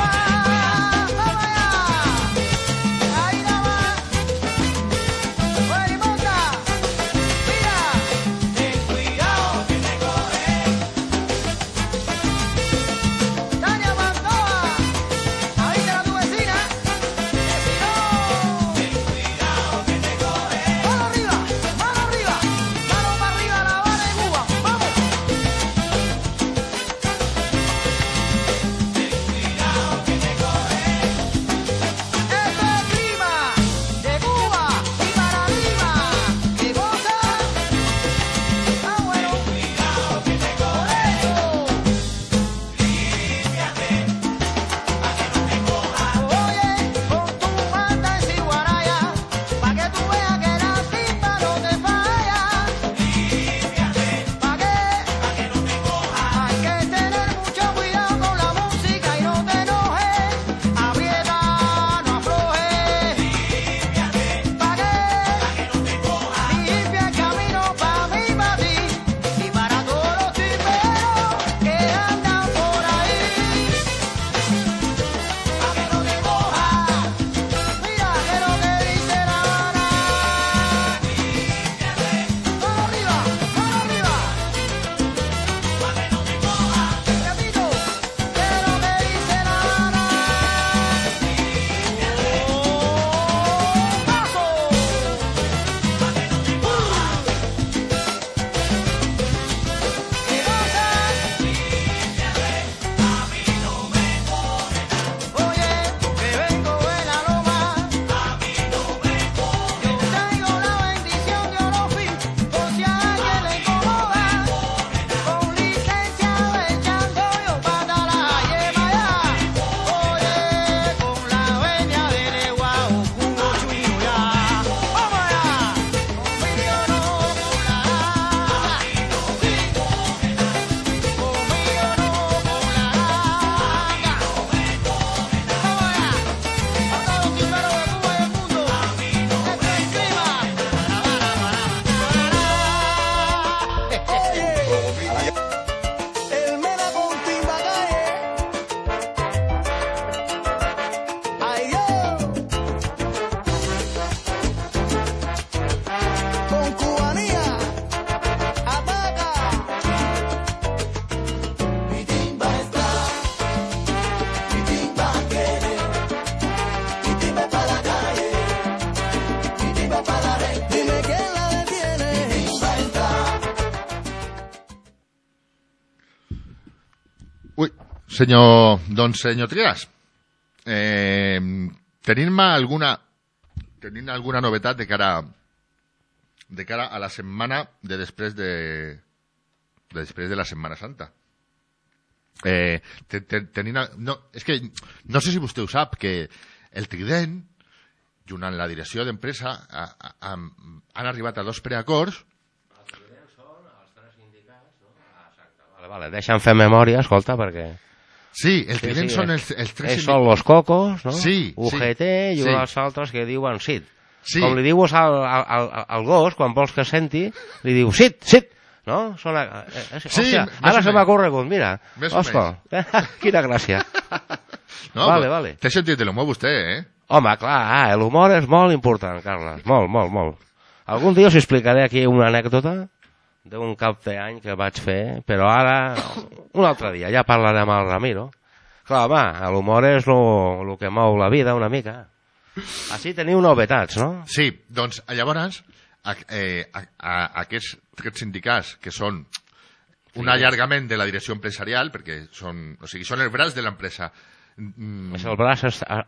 Senyor, doncs, senyor Trias, eh, tenim alguna, tenim alguna novetat de cara, de cara a la setmana de després de, de després de la Setmana Santa. Eh, te, te, tenim, a- no, és que no sé si vostè ho sap, que el Trident, junt amb la direcció d'empresa, ha- ha- han, arribat a dos preacords. Vale, vale, deixa'm fer memòria, escolta, perquè... Sí, el Sí, Trident sí, són eh, els, els tres... Ells són los cocos, no? Sí, sí, UGT i sí. altres que diuen sit. Sí. Com li dius al, al, al, gos, quan vols que senti, li diu sit, sit, no? Són, eh, eh, Sí, hòstia, ara se m'ha corregut, mira. Més o Osco, (laughs) quina gràcia. (laughs) No, Vale, vale. Té sentit de l'humor vostè, eh? Home, clar, ah, l'humor és molt important, Carles, molt, molt, molt. Algun dia us explicaré aquí una anècdota d'un cap d'any que vaig fer, però ara, un altre dia, ja parlarem el Ramiro. Clar, home, l'humor és el que mou la vida una mica. Així teniu novetats, no? Sí, doncs llavors a, eh, a, a, aquests tres sindicats que són un allargament de la direcció empresarial, perquè són, o sigui, són el braç de l'empresa. Mm, És el braç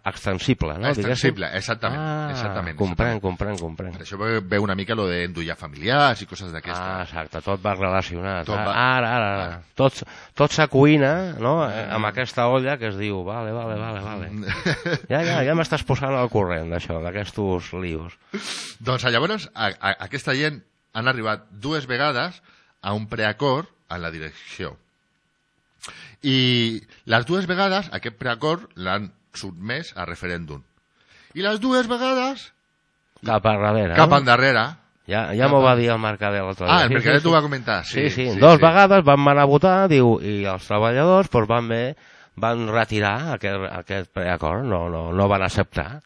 extensible, no? extensible, exactament. Ah, exactament, comprenc, exactament. comprenc, comprenc. Per això ve, ve una mica lo d'endullar familiars i coses Ah, d'aquestes. exacte, tot va relacionat. Tot va- Ara, ara, ara. Tot, tot s'acuina, no?, eh, amb aquesta olla que es diu, vale, vale, vale, vale. Ja, ja, ja (laughs) m'estàs posant al corrent d'això, d'aquests lius. doncs llavors a, a, aquesta gent han arribat dues vegades a un preacord a la direcció. I les dues vegades aquest preacord l'han sotmès a referèndum. I les dues vegades Cap a darrere. cap endarrere. Ja, ja m'ho va dir el Mercader l'altre dia. Ah, el Mercader t'ho va comentar. Sí, sí, sí, dos sí. vegades van anar a votar, diu, i els treballadors pues, van, bé, van retirar aquest, aquest preacord, no, no, no van acceptar.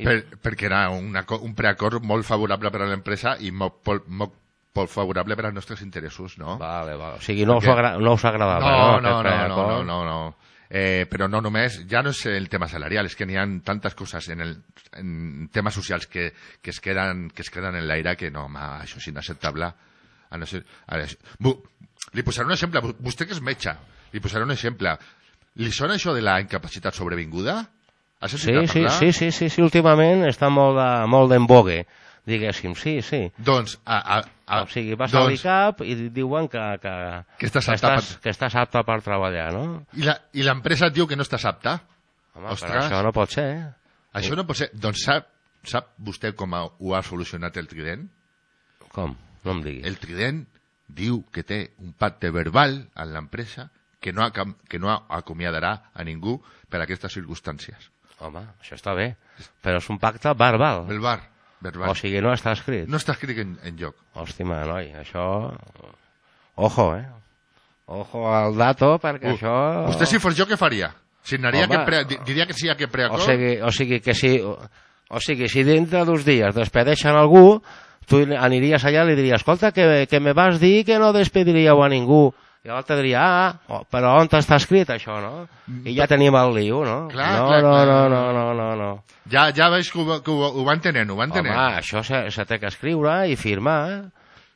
Per, perquè era un, aco- un preacord molt favorable per a l'empresa i molt, molt, molt, molt favorable per als nostres interessos, no? Vale, vale. O sigui, no, us, Perquè- agra no us agradava, no, No, no, no, no, no, no, no. Eh, però no només, ja no és el tema salarial, és que n'hi ha tantes coses en, el, en temes socials que, que, es queden, que es queden en l'aire que no, home, això és inacceptable. A no ser, a veure, bu, li posaré un exemple, vostè que és metge, li posaré un exemple. Li sona això de la incapacitat sobrevinguda? Has Sí, sí, sí, sí, sí, sí, últimament està molt de, molt vogue, diguéssim, sí, sí. Doncs, a, a, a, O sigui, vas doncs, a l'ICAP i diuen que, que, Que estàs que, estàs, per- que estàs apte per treballar, no? I l'empresa et diu que no estàs apte? Home, però Ostres. això no pot ser, eh? Això no pot ser. Doncs sap, sap vostè com ho ha solucionat el Trident? Com? No em diguis. El Trident diu que té un pacte verbal amb l'empresa que no, que no acomiadarà a ningú per aquestes circumstàncies. Home, això està bé. Però és un pacte verbal. Verbal. Verbal. O sigui, no està escrit. No està escrit en, en lloc. Hòstima, noi, això... Ojo, eh? Ojo al dato, perquè Uh, això... Vostè si fos jo, què faria? Signaria Home. que pre, di- diria que sí a O preacord? sigui, o sigui que si... O sigui, si dintre d'uns dies despedeixen algú, tu aniries allà i li diries, escolta, que, que me vas dir que no despediríeu a ningú. I l'altre diria, ah, oh, però on està escrit això, no? I ja tenim el liu, no? Clar, no, clar, no, clar. no, no, no, no, no. Ja, ja veig que ho, que ho, ho va entenent, ho va entenent. Home, això se, se té que escriure i firmar,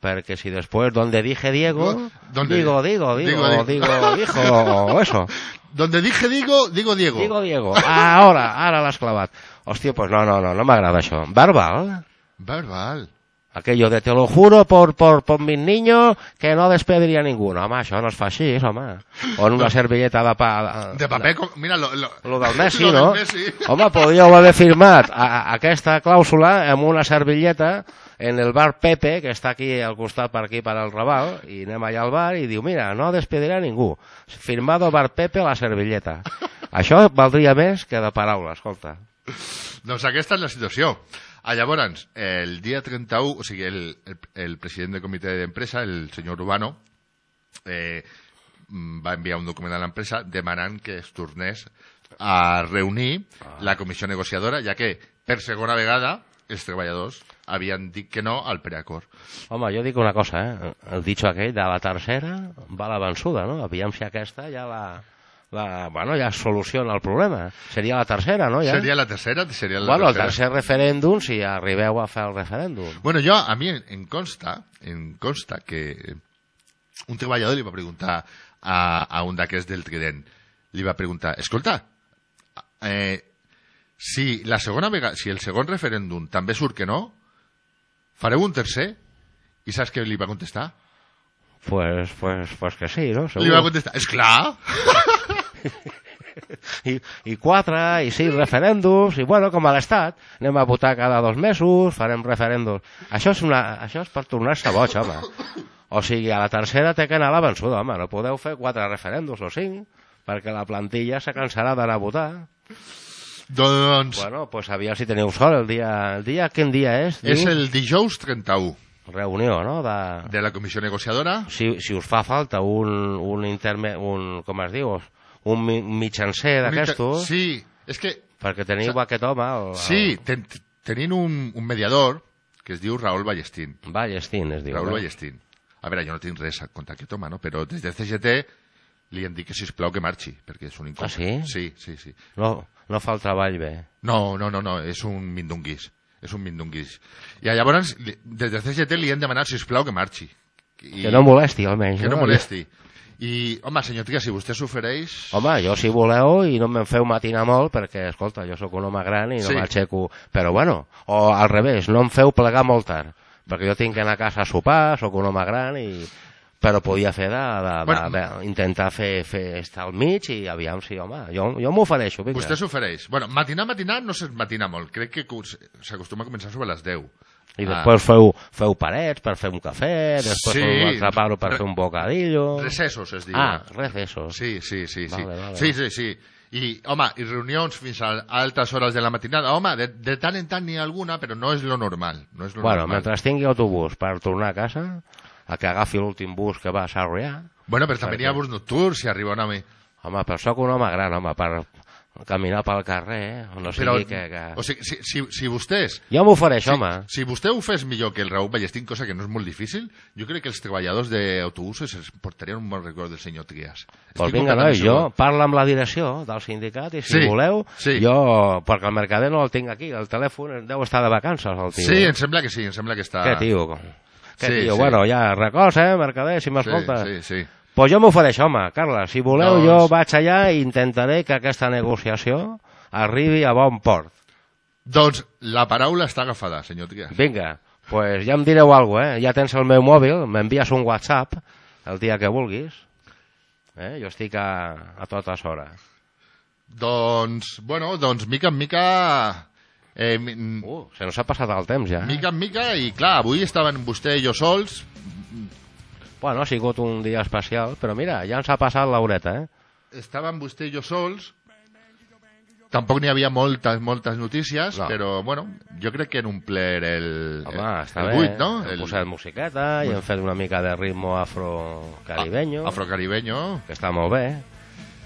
perquè si després donde dije Diego, Donde- digo, digo, digo, digo, digo, (laughs) digo. dijo, o eso. Donde dije digo, digo Diego. Digo Diego. Ah, ara, ara l'has clavat. Hòstia, pues no, no, no, no m'agrada això. Verbal. Verbal. Aquello de te lo juro por, por, por mis niños que no despediría a ninguno. Home, això no es fa així, home. O en una servilleta de pa... De paper, com, mira, lo, lo, Lo del Messi, lo no? Del Messi. Home, podríeu haver firmat a, a aquesta clàusula amb una servilleta en el bar Pepe, que està aquí al costat per aquí per al Raval, i anem allà al bar i diu, mira, no despedirà ningú. Firmado bar Pepe la servilleta. (laughs) Això valdria més que de paraula, escolta. Doncs aquesta és la situació. Ah, llavors, el dia 31, o sigui, el, el, el president del comitè d'empresa, el senyor Urbano, eh, va enviar un document a l'empresa demanant que es tornés a reunir la comissió negociadora, ja que per segona vegada els treballadors havien dit que no al preacord. Home, jo dic una cosa, eh? El dicho aquell de la tercera va la vençuda, no? Aviam si aquesta ja la... la bueno, ja soluciona el problema. Seria la tercera, no? Ja? Seria la tercera? Seria la bueno, el tercera. tercer referèndum, si arribeu a fer el referèndum. Bueno, jo, a mi em consta, em consta que un treballador li va preguntar a, a un d'aquests del Trident li va preguntar, escolta, eh, si la segona vegada, si el segon referèndum també surt que no, fareu un tercer? I saps què li va contestar? Pues, pues, pues que sí, no? Li va contestar, és clar, (laughs) I, I quatre, i sis referèndums, i bueno, com a l'Estat, anem a votar cada dos mesos, farem referèndums. Això és, una, això és per tornar-se boig, home. O sigui, a la tercera té que anar a la vençuda, home. No podeu fer quatre referèndums o cinc, perquè la plantilla se cansarà d'anar a votar. doncs Bueno, pues aviam si teniu sort el dia... El dia, quin dia és? és Diu? el dijous 31 Reunió, no? De... de la comissió negociadora. Si, si us fa falta un, un interme... un, com es diu? Un mi- mitjancer d'aquestos, Sí, és que perquè teniu Sa- aquest home, el, Sí, ten, tenint un, un mediador que es diu Raül Ballestín. Ballestín, es diu. Raül no? Ballestín. A veure, jo no tinc res a contar aquest home, no? però des del CGT li han dit que, sisplau, que marxi, perquè és un Ah, sí? Sí, sí, sí. No, no fa el treball bé. No, no, no, no, és un mindunguís. És un mindunguís. I llavors, des del CGT li han demanat, sisplau, que marxi. I, Que no molesti, almenys. que no molesti. I, home, senyor Trias, si vostè s'ofereix... Home, jo si voleu i no me'n feu matinar molt perquè, escolta, jo sóc un home gran i no Sí. m'aixeco... Però bueno, o al revés, no em feu plegar molt tard perquè jo tinc que anar a casa a sopar, sóc un home gran i però podia fer de, de, de, Bueno. de, intentar fer, fer estar al mig i aviam si, home, jo, jo m'ofereixo. Vostè s'ofereix. Bueno, matinar, matinar no se'n matina molt. Crec que s'acostuma a començar sobre les 10. I Ah. després feu, feu parets per fer un cafè, després Sí. feu un altre per Re- fer un bocadillo... Recesos, es diu. Ah, recesos. Sí, sí, sí, sí. Vale, vale. Sí, sí, sí. I, home, i reunions fins a altes hores de la matinada. Home, de, de tant en tant n'hi ha alguna, però no és lo normal. No és lo Bueno, normal. mentre tingui autobús per tornar a casa, a que agafi l'últim bus que va a Sarrià, Bueno, però també n'hi ha bus nocturns, si arriba una... mi- home, però sóc un home gran, home, per caminar pel carrer, eh? no sigui Però, que... que... o sigui, si, si, si vostès... Jo m'ofereixo, Si, home. si vostè ho fes millor que el Raúl Ballestín, cosa que no és molt difícil, jo crec que els treballadors d'autobusos es portarien un bon record del senyor Trias. Pues Estic vinga, noi, jo parlo amb la direcció del sindicat i si Sí, voleu, sí. jo, perquè el mercader no el tinc aquí, el telèfon deu estar de vacances, el tio. Sí, em sembla que sí, em sembla que està... Què tio? Què Sí, tio? sí. Bueno, ja, records, eh, mercader, si Sí, m'escoltes. sí, sí. Pues jo m'ofereixo, home, Carla, si voleu Doncs- jo vaig allà i intentaré que aquesta negociació arribi a bon port. Doncs la paraula està agafada, senyor Trias. Vinga, pues ja em direu alguna eh? Ja tens el meu mòbil, m'envies un WhatsApp el dia que vulguis. Eh? Jo estic a, a totes hores. Doncs, bueno, doncs mica en mica... Eh, Uh, se nos ha passat el temps ja. mica en mica, i clar, avui estaven vostè i jo sols. Bueno, ha sigut un dia especial, però mira, ja ens ha passat l'horeta, eh? Estàvem vostè i jo sols. Tampoc n'hi havia moltes, moltes notícies, No. però, bueno, jo crec que en un ple el, Home, està el bé. 8, no? Hem posat musiqueta i hem fet una mica de ritmo afrocaribeño, Afrocaribeño. que està molt bé.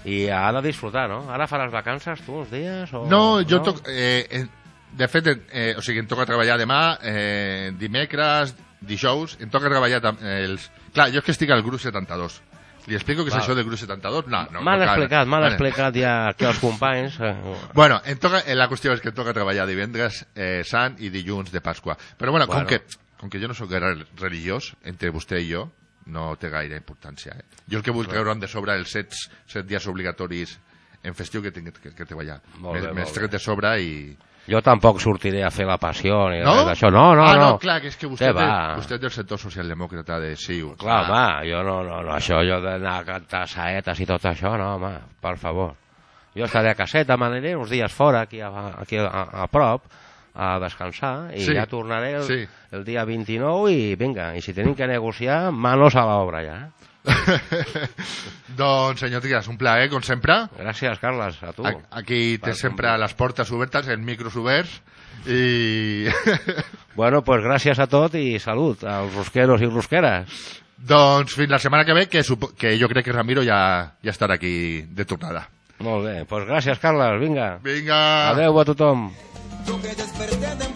I ha de disfrutar, no? Ara faràs vacances tu uns dies? O... No, jo toc... Eh, eh, de fet, eh, o sigui, em toca treballar demà, eh, dimecres, dijous, em toca treballar eh, els... Clar, jo és que estic al grup 72. Li explico què és això del grup 72? No, no. M'han no explicat, m'han Vale. explicat ja aquí els companys. eh, Bueno, em toca, eh, la qüestió és que em toca treballar divendres eh, sant i dilluns de Pasqua. Però bueno, Bueno. Com, que, com que jo no sóc gaire religiós, entre vostè i jo, no té gaire importància. Eh? Jo el que vull treure'm de sobre els set, set dies obligatoris en festiu que tinc que, que treballar. Bé. tret de sobre i... Jo tampoc sortiré a fer la passió ni No? res d'això. No, no, ah, no. no, clar, que és que vostè, té, vostè és del sector socialdemòcrata de CiU. Clar, home, jo no, no, no, això, jo d'anar a cantar saetes i tot això, no, home, per favor. Jo estaré a caseta, m'aniré uns dies fora, aquí a, aquí a, a prop, a descansar, i Sí, ja tornaré el, sí. el dia 29 i vinga, i si tenim que negociar, manos a l'obra ja. (laughs) doncs, senyor Trias, un plaer, com sempre. Gràcies, Carles, a tu. A- Aquí té sempre les portes obertes, els micros oberts, i... (laughs) Bueno, pues gràcies a tot i salut als rosqueros i rosqueres. doncs fins la setmana que ve, que, supo- que jo crec que Ramiro ja, ja estarà aquí de tornada. Molt bé, pues gràcies, Carles, vinga. Vinga! Adeu a tothom. Yo que desperté de